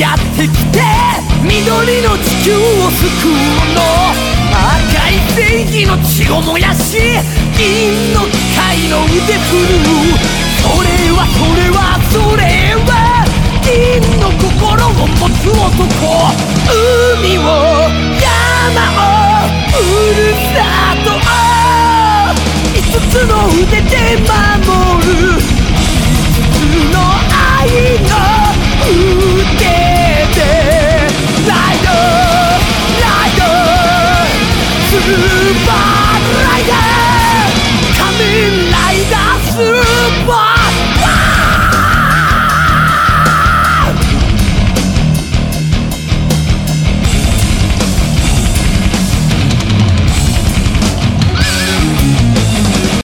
やってきて緑の地球を救うの。赤い正義の血を燃やし銀の機械の腕振るうそれはそれはそれは銀の心を持つ男海を山をふるさとを五つの腕で you